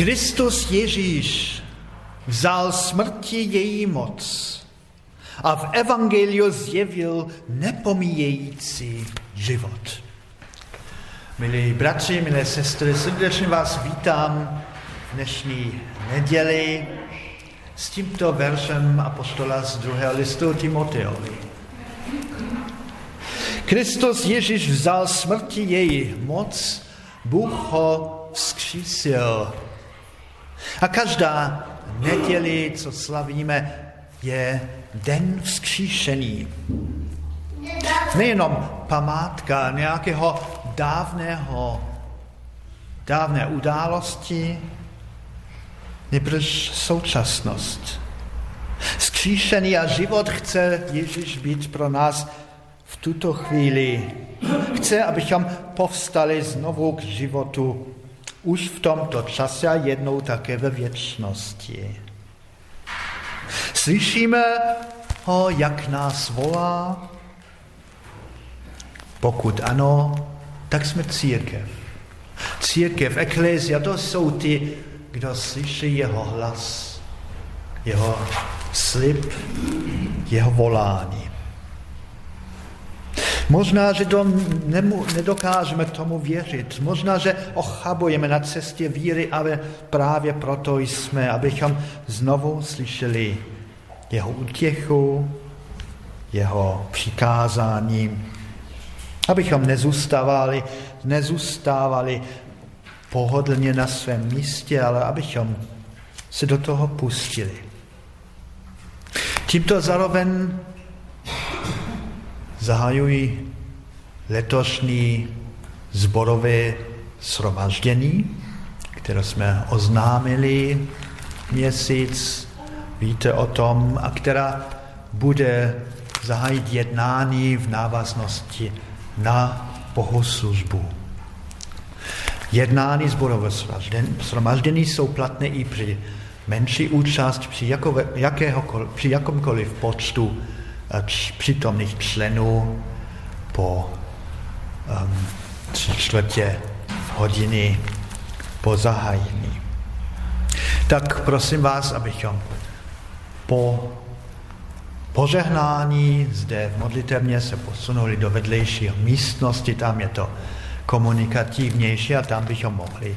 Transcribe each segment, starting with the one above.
Kristus Ježíš vzal smrti její moc a v Evangeliu zjevil nepomíjející život. Milí bratři, milé sestry, srdečně vás vítám v dnešní neděli s tímto veršem apostola z druhého listu Timoteovi. Kristus Ježíš vzal smrti její moc, Bůh ho vzkřísil. A každá neděli, co slavíme, je den vzkříšení. Nejenom památka nějakého dávného, dávné události, nebrž současnost. Skříšený a život chce Ježíš být pro nás v tuto chvíli. Chce, abychom povstali znovu k životu už v tomto čase jednou také ve věčnosti. Slyšíme ho, jak nás volá? Pokud ano, tak jsme církev. Církev, eklézia, to jsou ty, kdo slyší jeho hlas, jeho slib, jeho volání. Možná, že to nemu, nedokážeme tomu věřit. Možná, že ochabujeme na cestě víry, ale právě proto jsme, abychom znovu slyšeli jeho útěchu, jeho přikázání, abychom nezůstávali, nezůstávali pohodlně na svém místě, ale abychom se do toho pustili. Tímto zároveň zahajují letošní zborové shromaždění, které jsme oznámili měsíc, víte o tom, a která bude zahájit jednání v návaznosti na bohoslužbu. Jednání zborové shromaždění jsou platné i při menší účast, při, jako, při jakomkoliv počtu přítomných členů po um, tři čtvrtě hodiny po zahájení. Tak prosím vás, abychom po požehnání zde v modlitevně se posunuli do vedlejší místnosti, tam je to komunikativnější a tam bychom mohli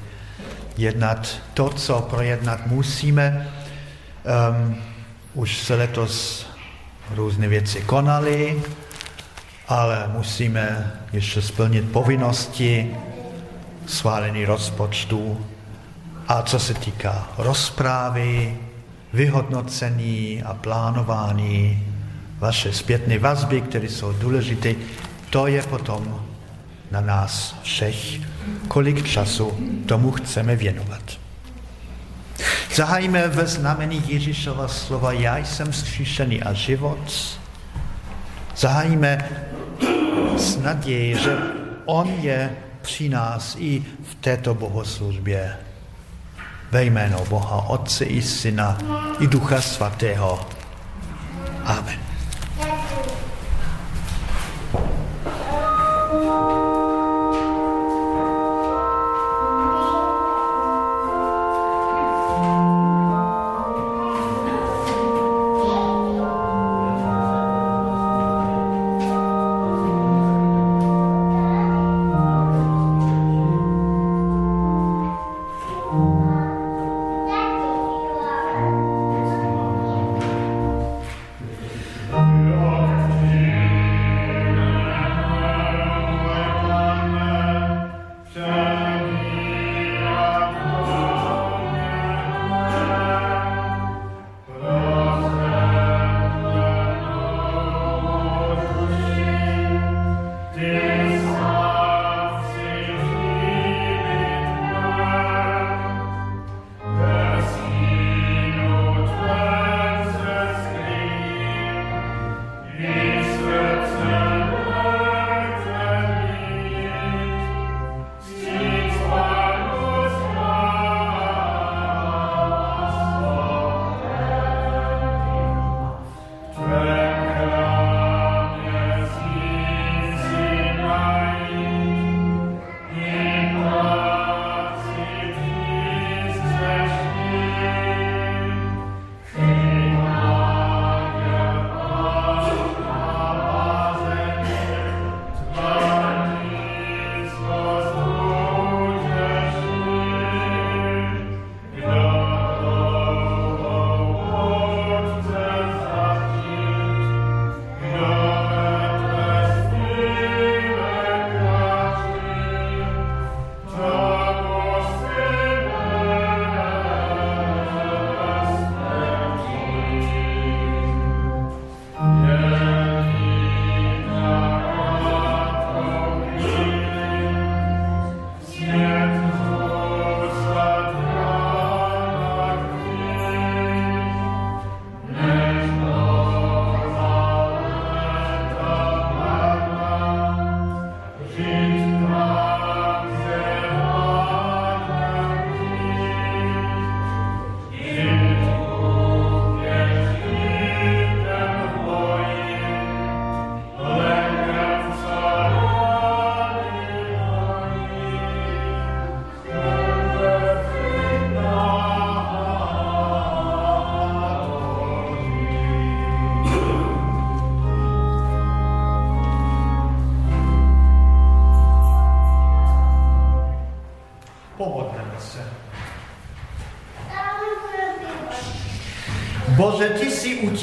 jednat to, co projednat musíme. Um, už se letos různé věci konali, ale musíme ještě splnit povinnosti schválení rozpočtu a co se týká rozprávy, vyhodnocení a plánování, vaše zpětné vazby, které jsou důležité, to je potom na nás všech, kolik času tomu chceme věnovat. Zahajíme ve znamení Ježíšova slova Já jsem zkříšený a život. Zahajíme s nadějí, že On je při nás i v této bohoslužbě. Ve jméno Boha, Otce i Syna i Ducha Svatého. Amen.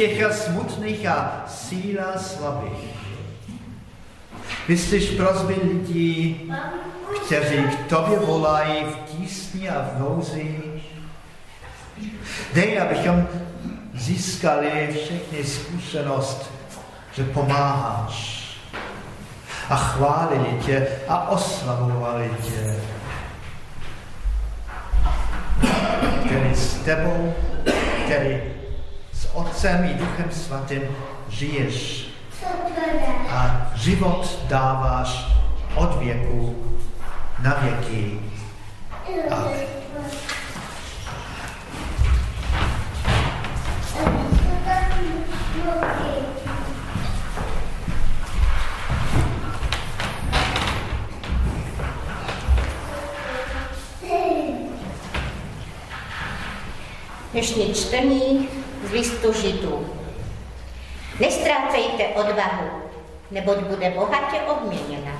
Útěcha smutných a síla slabých. Vyslíš prozby lidí, kteří k tobě volají v tísni a v nouzi. Dej, abychom získali všechny zkušenost, že pomáháš a chválili tě a oslavovali tě. Který s tebou, který s Otcem i Duchem Svatým žiješ a život dáváš od věku na věky. Amen. Dnešní čtení z listu židů. Nestrácejte odvahu, neboť bude bohatě odměněna.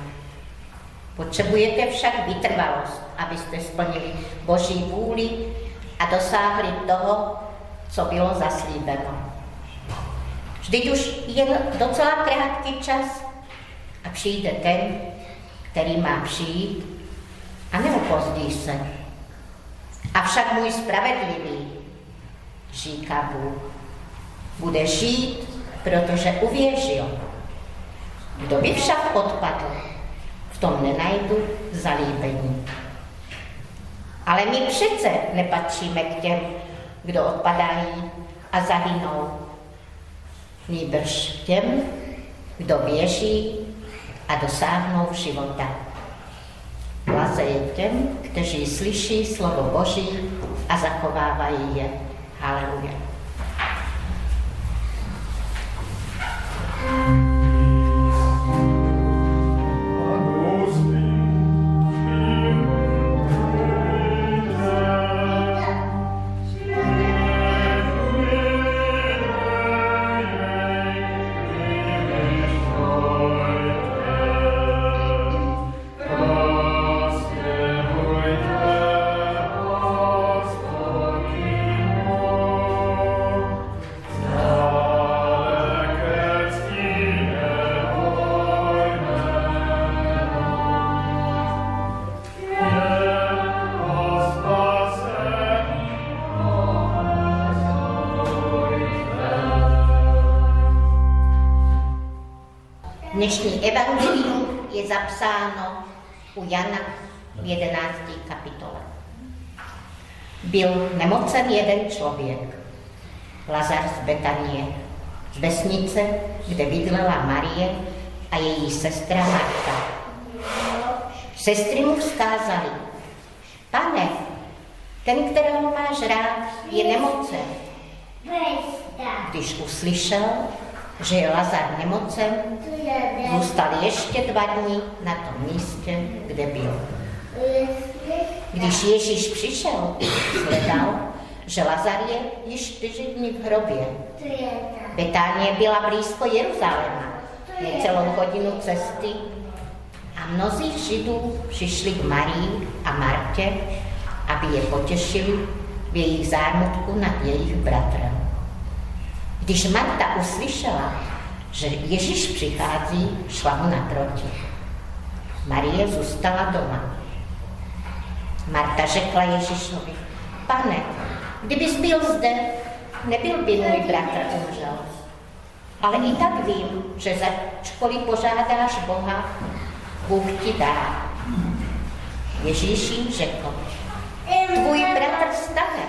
Potřebujete však vytrvalost, abyste splnili Boží vůli a dosáhli toho, co bylo zaslíbeno. Vždyť už jen docela krátký čas a přijde ten, který má přijít a neupozdí se. Avšak můj spravedlivý, říká Bůh, bude žít, protože uvěřil. Kdo by však odpadl, v tom nenajdu zalíbení. Ale my přece nepatříme k těm, kdo odpadají a zahynou. Nýbrž těm, kdo věří a dosáhnou života. Blaze je těm, kteří slyší slovo Boží a zachovávají je. Hallelujah. Dnešní evangelium je zapsáno u Jana v 11. kapitole. Byl nemocen jeden člověk, Lazar z Betanie, z vesnice, kde bydlela Marie a její sestra Marta. Sestry mu vzkázali, pane, ten, kterého máš rád, je nemocen. Když uslyšel, že je Lazar nemocen, zůstal ještě dva dny na tom místě, kde byl. Když Ježíš přišel, sledal, že Lazar je již čtyři dny v hrobě. Betánie byla blízko Jeruzaléma, celou hodinu cesty a mnozí Židů přišli k Marii a Martě, aby je potěšili v jejich zármutku nad jejich bratrem. Když Marta uslyšela, že Ježíš přichází, šla mu naproti. Marie zůstala doma. Marta řekla Ježíšovi, pane, kdybys byl zde, nebyl by můj bratr umřel. Ale i tak vím, že začkoliv požádáš Boha, Bůh ti dá. Ježíš jim řekl, tvůj bratr stane.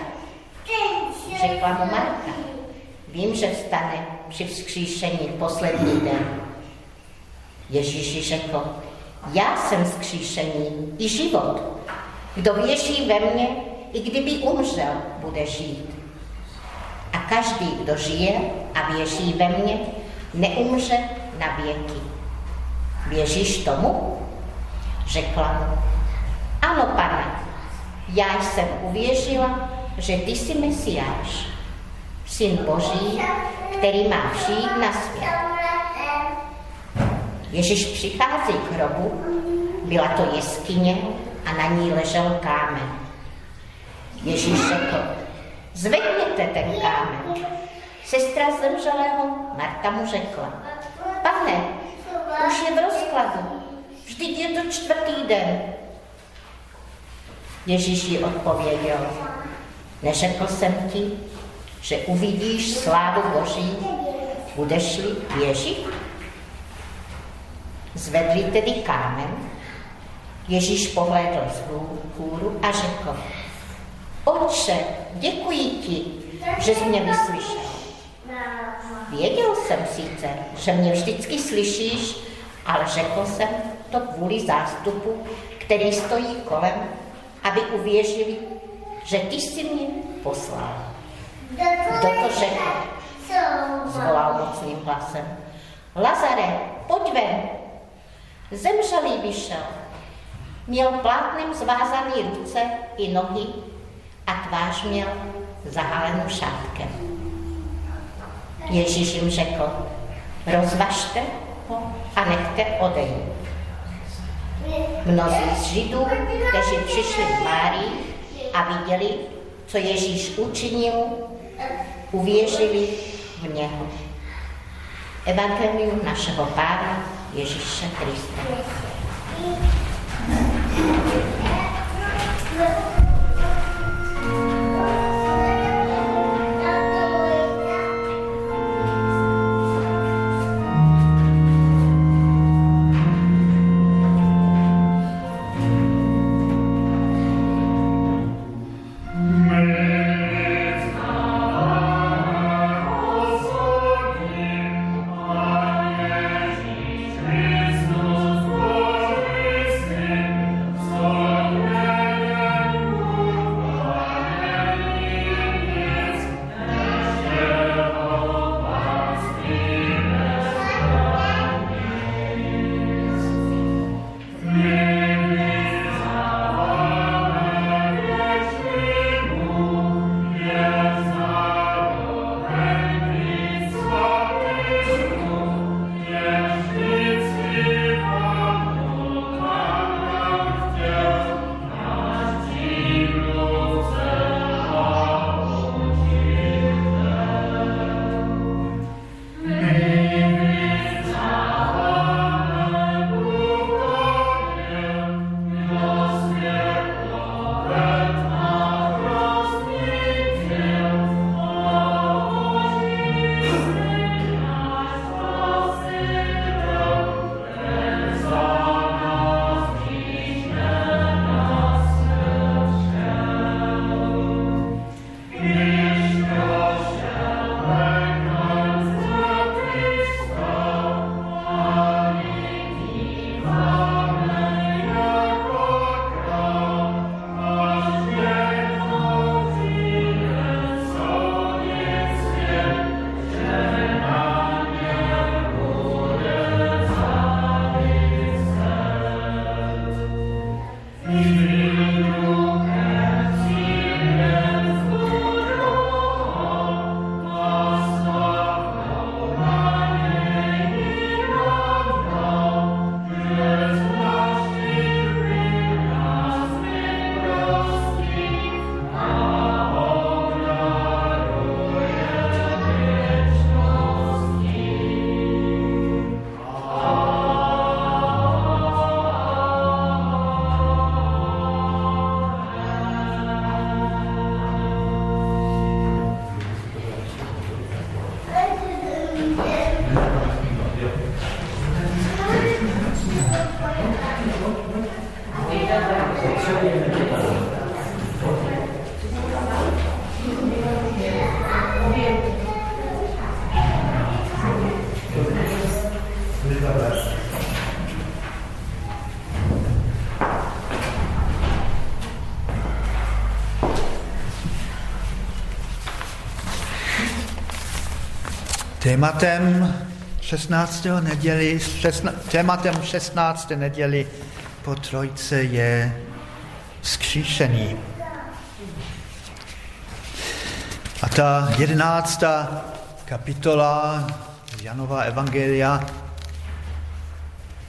Řekla mu Marta, Vím, že vstane při vzkříšení poslední den. Ježíš řekl, já jsem vzkříšení i život. Kdo věří ve mně, i kdyby umřel, bude žít. A každý, kdo žije a věří ve mně, neumře na věky. Věříš tomu? Řekla mu, ano, pane, já jsem uvěřila, že ty jsi Mesiáš, Syn Boží, který má přijít na svět. Ježíš přichází k hrobu, byla to jeskyně a na ní ležel kámen. Ježíš řekl, zvedněte ten kámen. Sestra zemřelého Marta mu řekla, pane, už je v rozkladu, vždyť je to čtvrtý den. Ježíš ji odpověděl, neřekl jsem ti, že uvidíš slávu Boží, budeš-li věřit? Zvedli tedy kámen, Ježíš pohlédl z hůru a řekl, Otče, děkuji ti, že jsi mě vyslyšel. Věděl jsem sice, že mě vždycky slyšíš, ale řekl jsem to kvůli zástupu, který stojí kolem, aby uvěřili, že ty jsi mě poslal. Kdo to řekl? Zvolal mocným hlasem. Lazare, pojď ven. Zemřelý vyšel. Měl plátnem zvázaný ruce i nohy a tvář měl zahalenou šátkem. Ježíš jim řekl, rozvažte ho a nechte odejít. Mnozí z Židů, kteří přišli k Márii a viděli, co Ježíš učinil, uvěřili v něho. Evangelium našeho Pána Ježíše Krista. Tématem 16. neděli, 16, tématem 16. neděli po trojce je skříšení. A ta jedenáctá kapitola Janova Evangelia,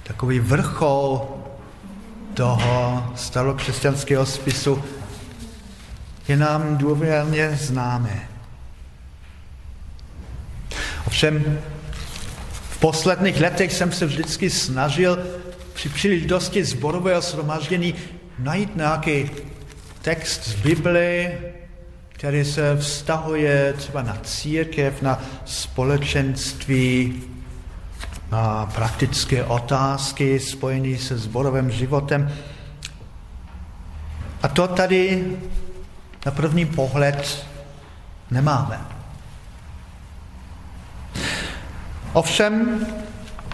takový vrchol toho starokřesťanského spisu, je nám důvěrně známé. Ovšem v posledních letech jsem se vždycky snažil při příležitosti zborového shromaždění najít nějaký text z Bible, který se vztahuje třeba na církev, na společenství, na praktické otázky spojené se zborovým životem. A to tady na první pohled nemáme. Ovšem,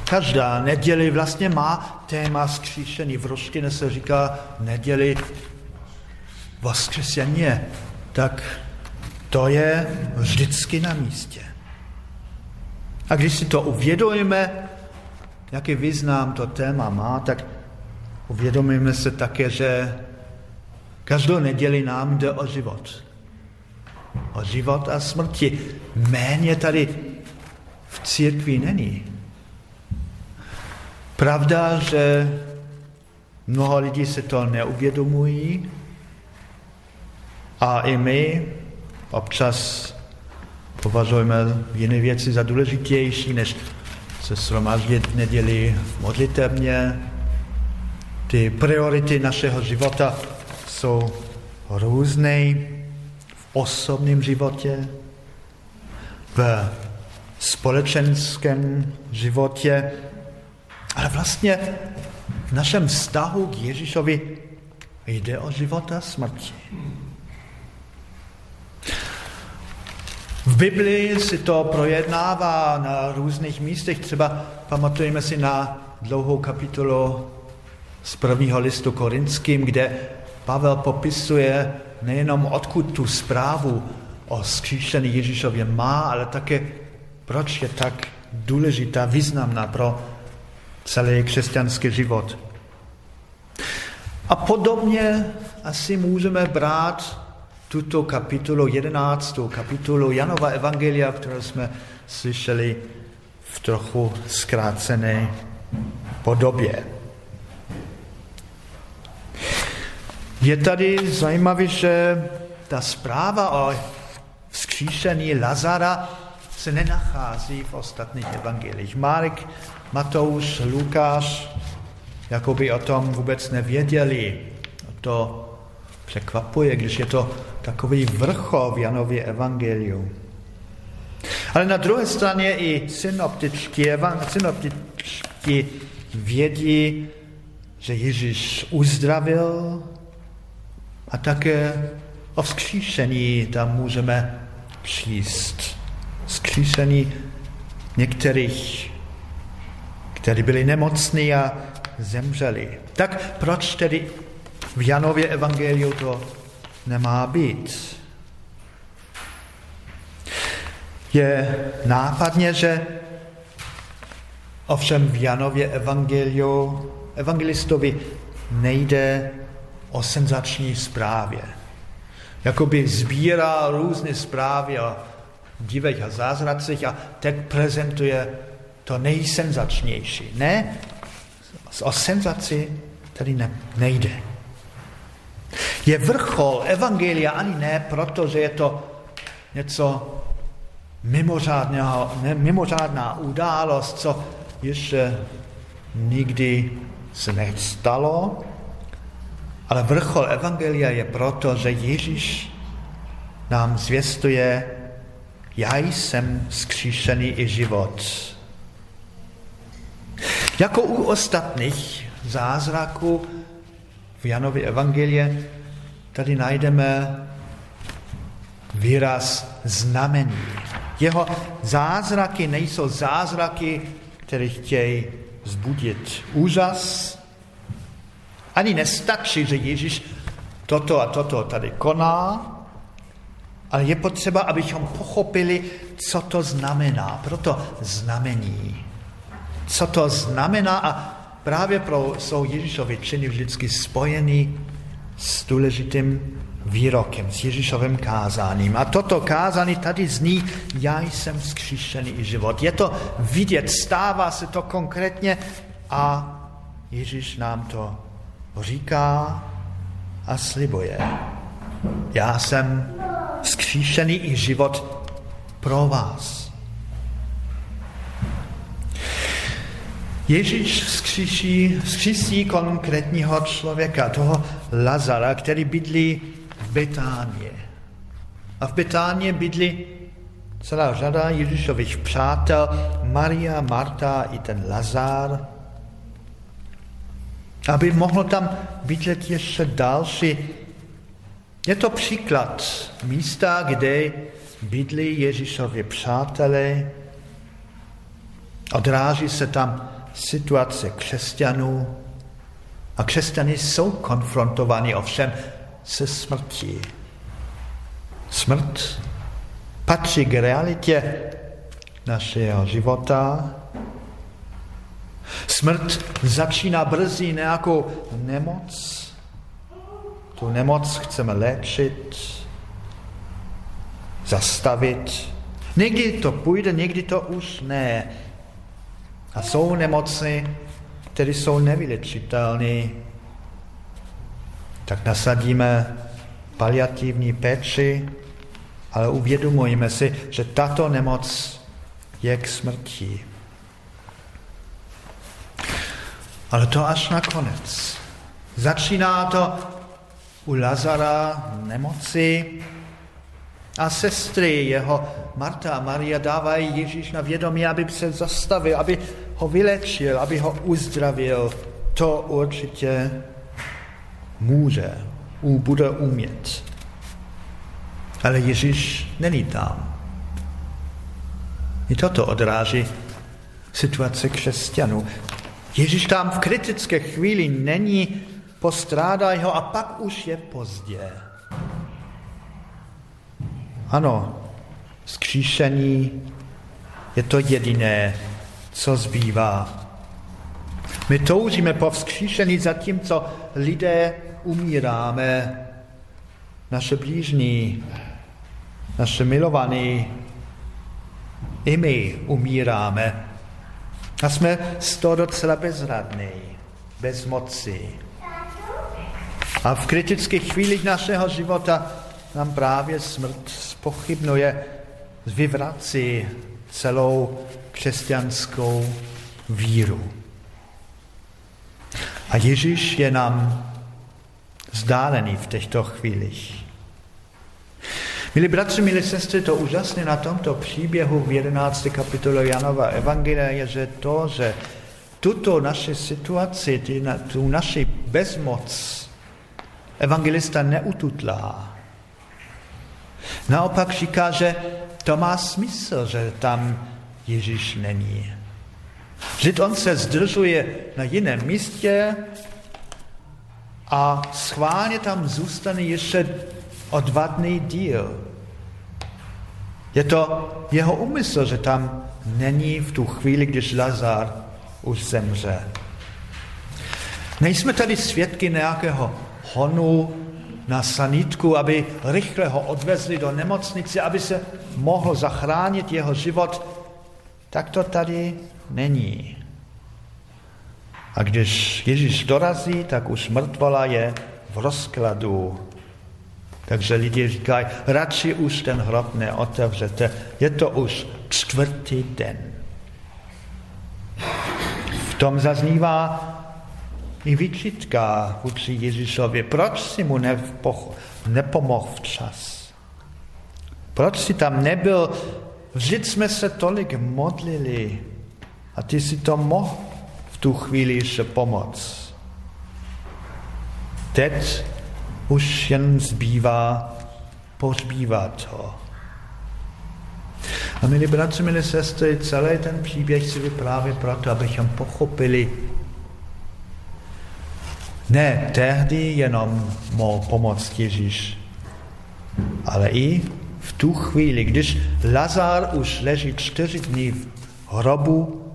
každá neděli vlastně má téma skříšení. V roštině se říká neděli voskřeseně. Tak to je vždycky na místě. A když si to uvědomíme, jaký význam to téma má, tak uvědomíme se také, že každou neděli nám jde o život. O život a smrti. Méně tady v církvi není. Pravda, že mnoho lidí se to neuvědomují a i my občas považujeme jiné věci za důležitější, než se shromáždit v neděli v modlitebně. Ty priority našeho života jsou různé v osobním životě, v společenském životě, ale vlastně v našem vztahu k Ježíšovi jde o život a smrti. V Biblii si to projednává na různých místech. Třeba pamatujeme si na dlouhou kapitolu z prvního listu korinským, kde Pavel popisuje nejenom odkud tu zprávu o skříšení Ježíšově má, ale také proč je tak důležitá, významná pro celý křesťanský život. A podobně asi můžeme brát tuto kapitolu, jedenáctou kapitolu Janova Evangelia, kterou jsme slyšeli v trochu zkrácené podobě. Je tady zajímavé, že ta zpráva o vzkříšení Lazara se nenachází v ostatních evangelích. Marek, Matouš, Lukáš, jako by o tom vůbec nevěděli. To překvapuje, když je to takový vrchol v Janově evangeliu. Ale na druhé straně i synoptičtí, synoptičtí vědí, že Ježíš uzdravil a také o vzkříšení tam můžeme číst. Vzkříšení některých, kteří byli nemocní a zemřeli. Tak proč tedy v Janově evangeliu to nemá být? Je nápadně, že ovšem v Janově evangeliu evangelistovi nejde o senzační zprávě. Jakoby sbírá různé zprávy o divech a zázracích a teď prezentuje to nejsenzačnější. Ne, o senzaci tady ne, nejde. Je vrchol Evangelia ani ne proto, že je to něco mimořádného, ne, mimořádná událost, co ještě nikdy se nestalo, ale vrchol Evangelia je proto, že Ježíš nám zvěstuje, já jsem skříšený i život. Jako u ostatních zázraků v Janově evangelie tady najdeme výraz znamení. Jeho zázraky nejsou zázraky, které chtějí vzbudit úžas, ani nestačí, že Ježíš toto a toto tady koná, ale je potřeba, abychom pochopili, co to znamená. Proto znamení. Co to znamená a právě pro jsou Ježíšovi činy vždycky spojený s důležitým výrokem, s Ježíšovým kázáním. A toto kázání tady zní, já jsem zkříšený život. Je to vidět, stává se to konkrétně a Ježíš nám to říká a slibuje. Já jsem skříšený i život pro vás. Ježíš vzkříší, vzkřísí konkrétního člověka, toho Lazara, který bydlí v Betánie. A v Betánie bydlí celá řada Ježíšových přátel, Maria, Marta i ten Lazar. Aby mohlo tam bydlet ještě další. Je to příklad místa, kde bydlí Ježíšovi přátelé, odráží se tam situace křesťanů a křesťany jsou konfrontováni ovšem se smrtí. Smrt patří k realitě našeho života. Smrt začíná brzy nějakou nemoc. Tu nemoc chceme léčit, zastavit. Někdy to půjde, někdy to už ne. A jsou nemoci, které jsou nevylečitelné. Tak nasadíme paliativní péči, ale uvědomujeme si, že tato nemoc je k smrti. Ale to až nakonec. Začíná to u Lazara nemoci a sestry jeho, Marta a Maria, dávají Ježíš na vědomí, aby se zastavil, aby ho vylečil, aby ho uzdravil. To určitě může, bude umět. Ale Ježíš není tam. I toto odráží situace křesťanů. Ježíš tam v kritické chvíli není, postrádají ho a pak už je pozdě. Ano, skříšení je to jediné, co zbývá. My toužíme po vzkříšení, zatímco lidé umíráme, naše blížní, naše milovaní, i my umíráme. A jsme z toho docela bezradní, bez moci. A v kritických chvílích našeho života nám právě smrt spochybnuje, vyvrací celou křesťanskou víru. A Ježíš je nám vzdálený v těchto chvílích. Milí bratři, milí sestry, to úžasné na tomto příběhu v 11. kapitole Janova Evangelia je, že to, že tuto naši situaci, tu naši bezmoc evangelista neututlá. Naopak říká, že to má smysl, že tam Ježíš není. Že on se zdržuje na jiném místě a schválně tam zůstane ještě odvadný díl. Je to jeho úmysl, že tam není v tu chvíli, když Lazar už zemře. Nejsme tady svědky nějakého honu na sanitku, aby rychle ho odvezli do nemocnice, aby se mohl zachránit jeho život. Tak to tady není. A když Ježíš dorazí, tak už mrtvola je v rozkladu. Takže lidi říkají, radši už ten hrob neotevřete, je to už čtvrtý den. V tom zaznívá i výčitka vůči Ježíšovi. Proč si mu nepomohl včas? Proč si tam nebyl? Vždyť jsme se tolik modlili a ty si to mohl v tu chvíli ještě pomoct. Teď už jen zbývá pohřbívat ho. A milí bratři, milí sestry, celý ten příběh si vyprávět proto, abychom pochopili, ne tehdy jenom mohl pomoct Ježíš, ale i v tu chvíli, když Lazar už leží čtyři dny v hrobu,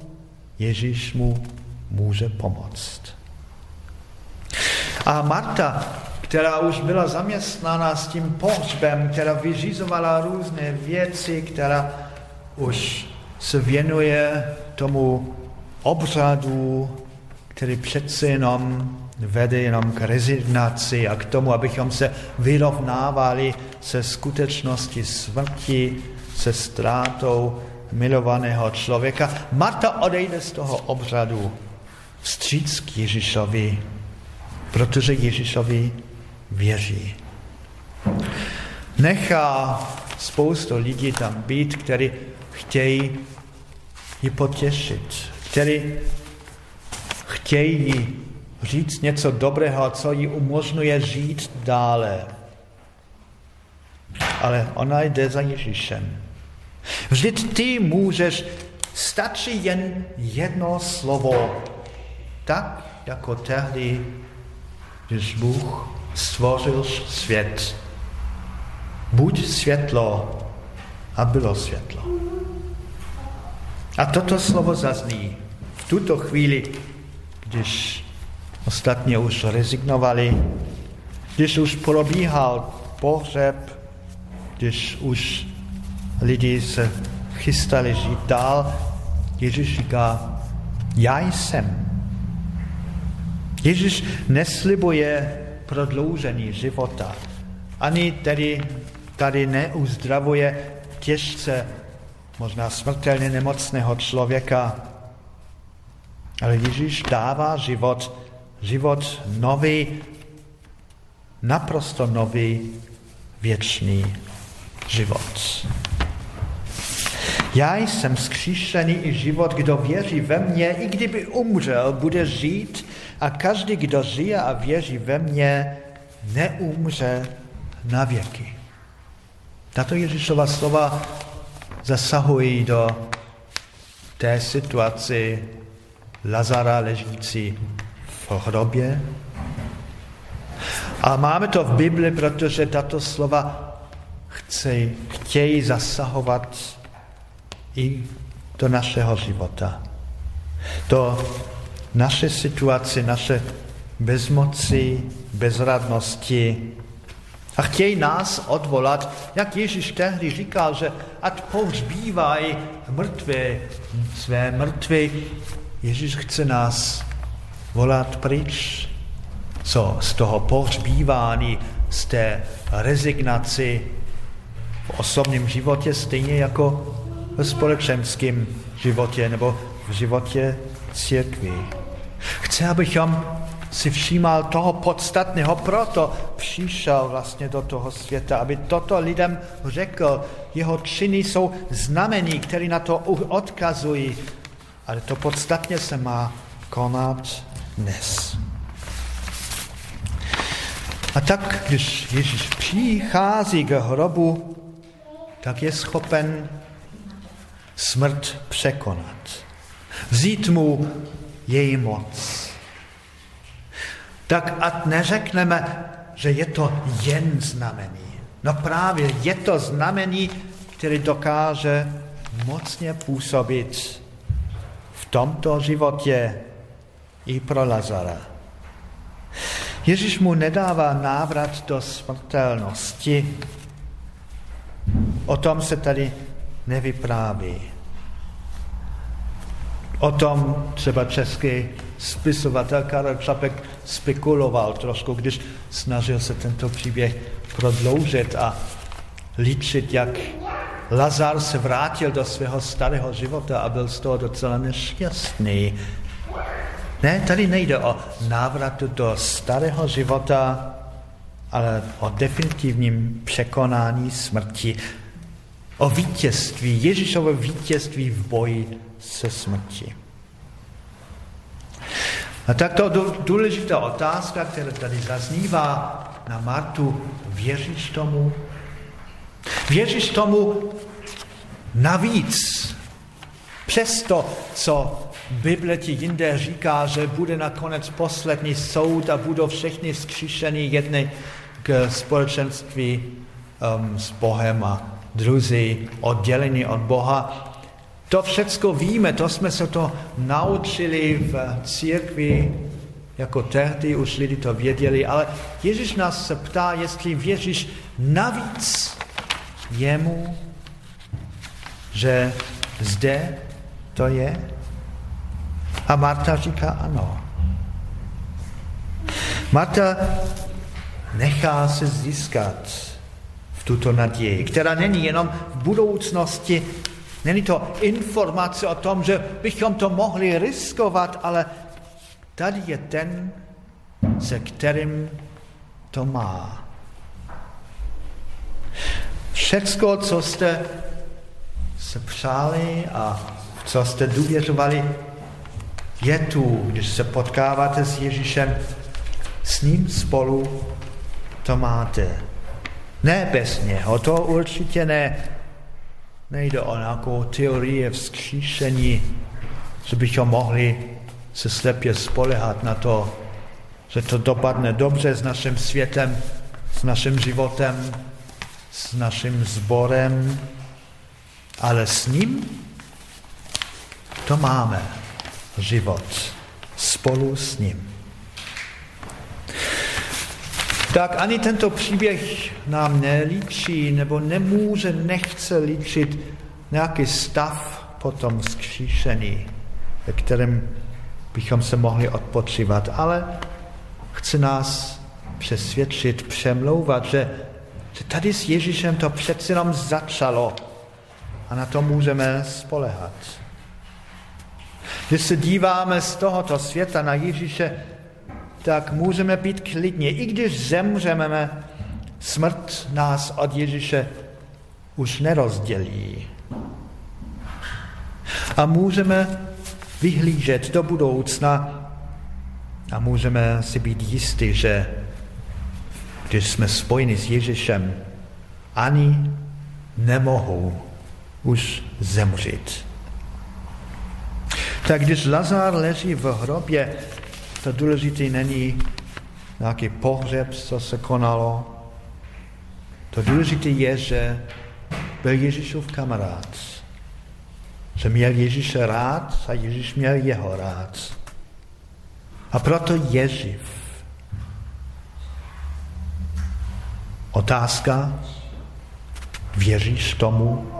Ježíš mu může pomoct. A Marta která už byla zaměstnána s tím pohřbem, která vyřizovala různé věci, která už se věnuje tomu obřadu, který přece jenom vede jenom k rezignaci a k tomu, abychom se vyrovnávali se skutečnosti smrti, se ztrátou milovaného člověka. Marta odejde z toho obřadu vstříc k Ježíšovi, protože Ježíšovi věří. Nechá spoustu lidí tam být, kteří chtějí ji potěšit, kteří chtějí říct něco dobrého, co jí umožňuje žít dále. Ale ona jde za Ježíšem. Vždyť ty můžeš, stačí jen jedno slovo, tak jako tehdy, když Bůh stvořil svět. Buď světlo a bylo světlo. A toto slovo zazní v tuto chvíli, když ostatně už rezignovali, když už probíhal pohřeb, když už lidi se chystali žít dál, Ježíš říká, já jsem. Ježíš neslibuje prodloužení života, ani tedy tady neuzdravuje těžce, možná smrtelně nemocného člověka, ale Ježíš dává život, život nový, naprosto nový, věčný život. Já jsem skříšený i život, kdo věří ve mě, i kdyby umřel, bude žít a každý, kdo žije a věří ve mě, neumře na věky. Tato Ježíšova slova zasahují do té situaci Lazara ležící v hrobě. A máme to v Bibli, protože tato slova chce, chtějí zasahovat i do našeho života. Do naše situace, naše bezmoci, bezradnosti. A chtějí nás odvolat, jak Ježíš tehdy říkal, že ať pohřbívají mrtvé své mrtvé. Ježíš chce nás volat pryč, co z toho pohřbívání, z té rezignaci v osobním životě, stejně jako v společenském životě nebo v životě církví. Chce, abychom si všímal toho podstatného, proto přišel vlastně do toho světa, aby toto lidem řekl. Jeho činy jsou znamení, které na to odkazují, ale to podstatně se má konat dnes. A tak, když Ježíš přichází k hrobu, tak je schopen smrt překonat. Vzít mu její moc. Tak ať neřekneme, že je to jen znamení. No právě je to znamení, který dokáže mocně působit v tomto životě i pro Lazara. Ježíš mu nedává návrat do smrtelnosti. O tom se tady nevypráví. O tom třeba český spisovatel Karel Čapek spekuloval trošku, když snažil se tento příběh prodloužit a líčit, jak Lazar se vrátil do svého starého života a byl z toho docela nešťastný. Ne, tady nejde o návratu do starého života, ale o definitivním překonání smrti o vítězství, Ježíšovo vítězství v boji se smrti. A tak to důležitá otázka, která tady zaznívá na Martu, věříš tomu? Věříš tomu navíc, přesto, co Bible ti jinde říká, že bude nakonec poslední soud a budou všichni zkříšení jedny k společenství um, s Bohem a druzí oddělení od Boha. To všecko víme, to jsme se to naučili v církvi, jako tehdy už lidi to věděli, ale Ježíš nás se ptá, jestli věříš navíc jemu, že zde to je. A Marta říká ano. Marta nechá se získat tuto naději, která není jenom v budoucnosti, Není to informace o tom, že bychom to mohli riskovat, ale tady je ten, se kterým to má. Všecko, co jste se přáli a co jste důvěřovali, je tu, když se potkáváte s Ježíšem, s ním spolu to máte. Ne bez něho, to určitě ne. Nejde o nějakou teorii vzkříšení, že bychom mohli se slepě spolehat na to, že to dopadne dobře s naším světem, s naším životem, s naším sborem, ale s ním to máme život spolu s ním. Tak ani tento příběh nám nelíčí nebo nemůže, nechce líčit nějaký stav potom zkříšený, ve kterém bychom se mohli odpočívat, ale chce nás přesvědčit, přemlouvat, že, že tady s Ježíšem to přeci jenom začalo a na to můžeme spolehat. Když se díváme z tohoto světa na Ježíše, tak můžeme být klidně. I když zemřeme, smrt nás od Ježíše už nerozdělí. A můžeme vyhlížet do budoucna a můžeme si být jistí, že když jsme spojeni s Ježíšem, ani nemohou už zemřít. Tak když Lazar leží v hrobě, to důležité není nějaký pohřeb, co se konalo. To důležité je, že byl Ježíšův kamarád. Že měl Ježíše rád a Ježíš měl jeho rád. A proto je živ. Otázka, věříš tomu,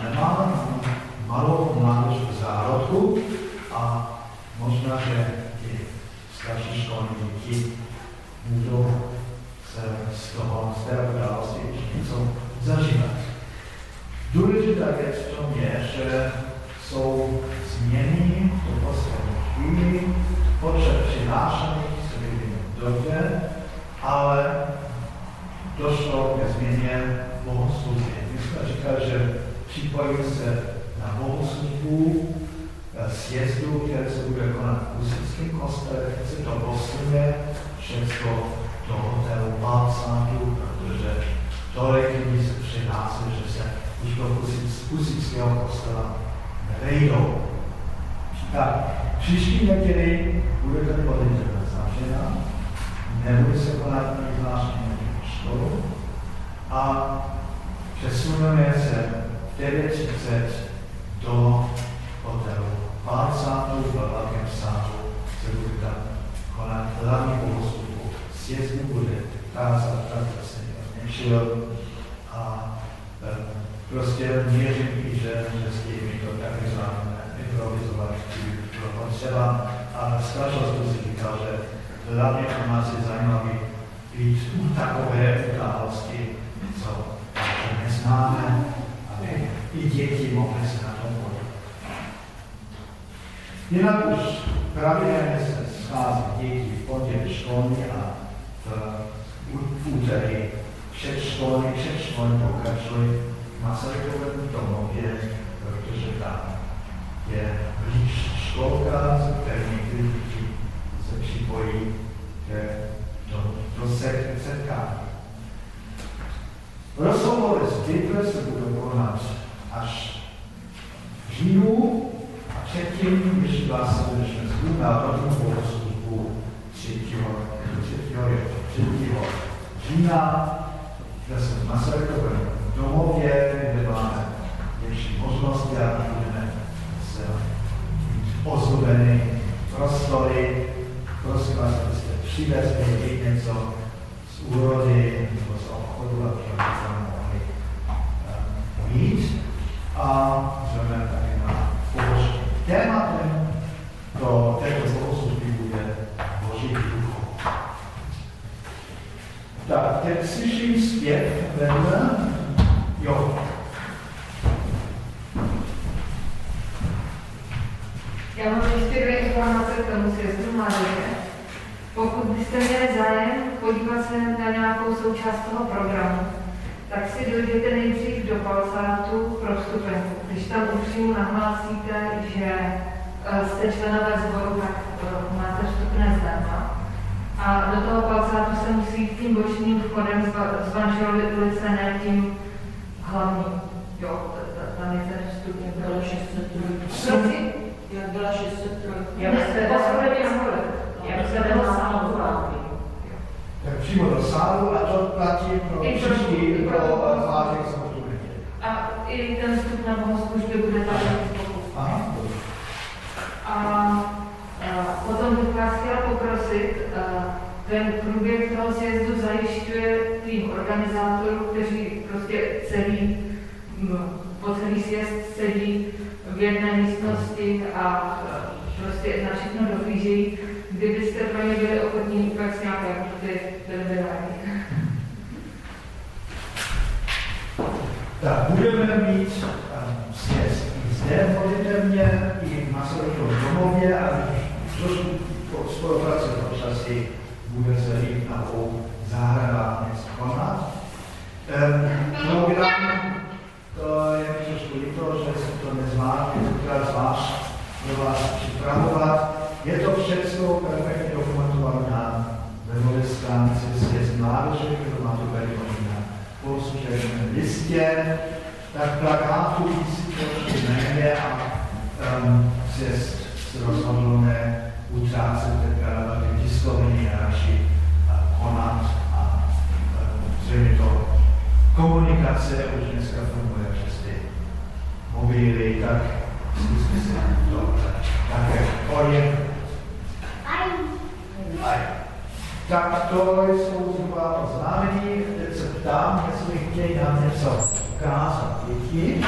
Another do setkání. Rozhovory z Bible se budou konat až v říjnu předtím, než vás jsme na první bohoslužbu 3. 3. 3. října, kde jsme v Masarykovém domově, kde máme větší možnosti a budeme se ozdobeny prostory. Prosím vás, abyste přivezli něco úrody nebo z obchodu, abychom tam mohli mít. A můžeme také na pobožky tématem pro této bohoslužby bude Boží duch. Tak, teď slyším zpěv vedle. Jo. Já mám ještě dvě informace k tomu sjezdu mládeže. Pokud byste měli zájem podívat se na nějakou součást toho programu, tak si dojděte nejdřív do palcátu pro vstupenku. Když tam upřímu nahlásíte, že eh, jste členové sboru, tak eh, máte vstupné zdarma. A do toho palcátu se musí jít tím bočním vchodem z Vanželovy ulice, ne tím hlavním. Jo, tam je ten vstup. Jak byla 603. Prosím? Jak byla 603. Jak sám tak přímo do sálu a to platí pro příští, pro zvážek samozřejmě. A i ten vstup na bohoslužby bude tady Aha. A, a potom bych vás chtěla poprosit, ten průběh toho sjezdu zajišťuje tým organizátorů, kteří prostě celý, po celý sjezd sedí v jedné místnosti a prostě na všechno dohlížejí kdybyste pro ně byli ochotní vůbec nějaké ty byli rádi. Tak budeme mít um, sjezd i zde, můžete mě i v Masarykově domově a trošku spolupráce počasí bude se i na obou zahradách něco konat. Program, to je mi trošku líto, že se to nezvládne, zvlášť pro vás připravovat. Je to všechno perfektně dokumentované webové stránce Sjezd mládeže, kterou máte tady na poslušeném listě, tak plakátů trošku méně a um, sjezd se rozhodl ne utrácet ty tiskoviny a radši konat a um, zřejmě to komunikace už dneska funguje přes ty mobily, tak to také orientovat. Tak to jsou zhruba oznámení. Teď se ptám, jestli chtějí nám něco ukázat děti.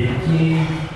Did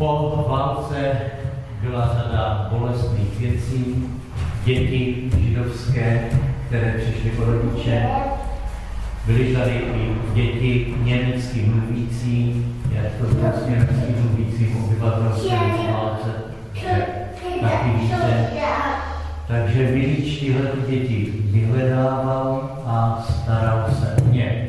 Po válce byla řada bolestných věcí, děti židovské, které přišly po rodiče, byly tady i děti německy mluvící, jak to bylo s německy mluvícím v válce taky více. Takže Milič tyhle děti vyhledával a staral se o ně.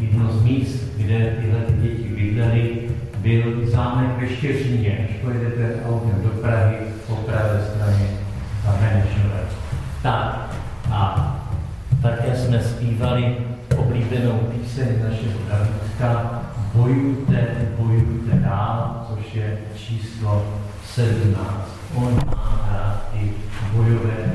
Jedno z míst, kde tyhle děti vydali, byl zámek ve Štěřině, Až pojedete autem do Prahy, po pravé straně a Hraničové. Tak a také jsme zpívali oblíbenou píseň našeho Davidka Bojujte, bojujte dál, což je číslo 17. On má rád i bojové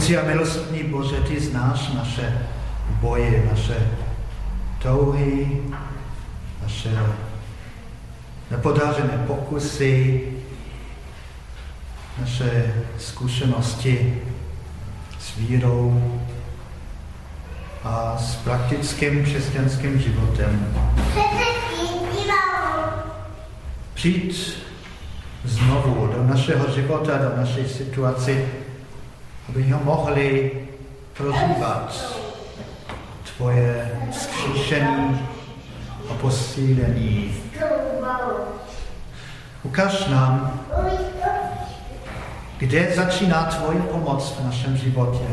Všemohoucí a milostný Bože, ty znáš naše boje, naše touhy, naše nepodařené pokusy, naše zkušenosti s vírou a s praktickým křesťanským životem. Přijít znovu do našeho života, do naší situaci, abychom mohli prožívat tvoje vzkříšení a posílení. Ukaž nám, kde začíná tvoje pomoc v našem životě.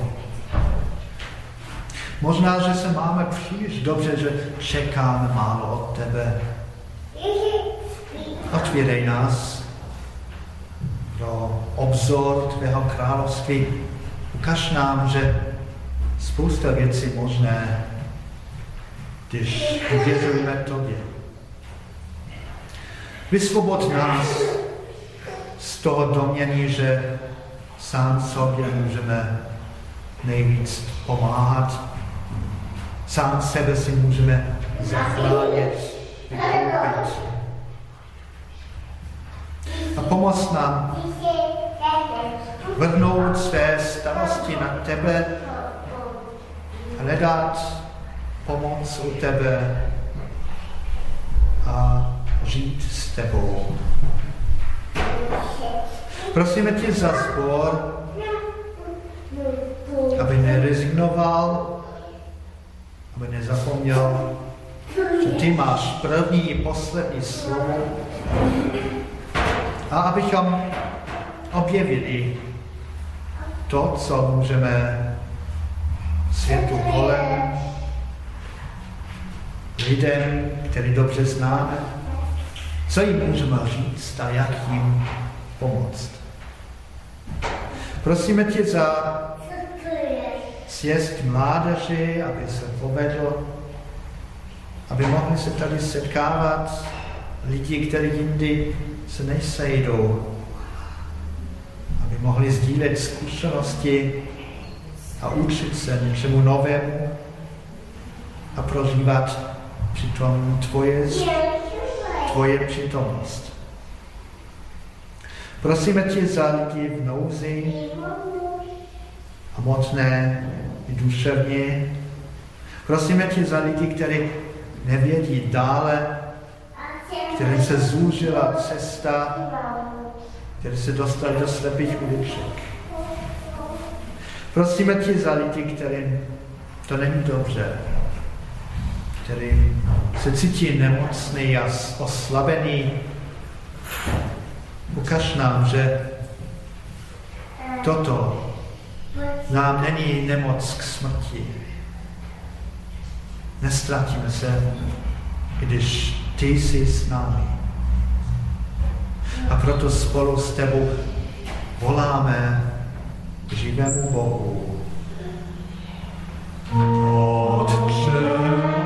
Možná, že se máme příliš dobře, že čekáme málo od tebe. Otvírej nás pro obzor tvého království Ukaž nám, že spousta věcí možné, když uvěřujeme Tobě. Vysvobod nás z toho domění, že sám sobě můžeme nejvíc pomáhat, sám sebe si můžeme zachránit, vykoupit. A pomoz nám vrhnout své starosti na tebe, hledat pomoc u tebe a žít s tebou. Prosíme tě za zbor, aby nerezignoval, aby nezapomněl, že ty máš první i poslední slovo a abychom objevili to, co můžeme světu kolem, lidem, který dobře známe, co jim můžeme říct a jak jim pomoct. Prosíme tě za sjezd mládeži, aby se povedl, aby mohli se tady setkávat lidi, kteří jindy se nesejdou, aby mohli sdílet zkušenosti a učit se něčemu novému a prožívat přitom tvoje, tvoje přítomnost. Prosíme tě za lidi v nouzi, hmotné i duševně. Prosíme tě za lidi, kteří nevědí dále, kterým se zúžila cesta kteří se dostali do slepých uliček. Prosíme tě za lidi, kterým to není dobře, který se cítí nemocný a oslabený. Ukaž nám, že toto nám není nemoc k smrti. Nestratíme se, když ty jsi s námi. A proto spolu s tebou voláme živému Bohu. Otče,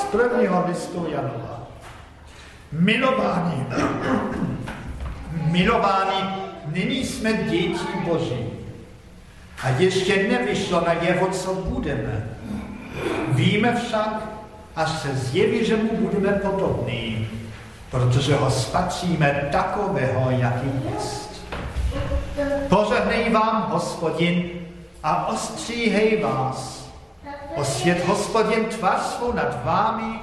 z prvního listu Janova. Milování, milování, nyní jsme děti Boží. A ještě nevyšlo na jeho, co budeme. Víme však, až se zjeví, že mu budeme podobní, protože ho spatříme takového, jaký jest. Požehnej vám, hospodin, a ostříhej vás. Osvět hospodin tvář svou nad vámi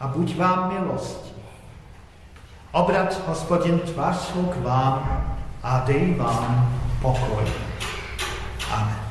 a buď vám milosti. Obrat hospodin tvář svou k vám a dej vám pokoj. Amen.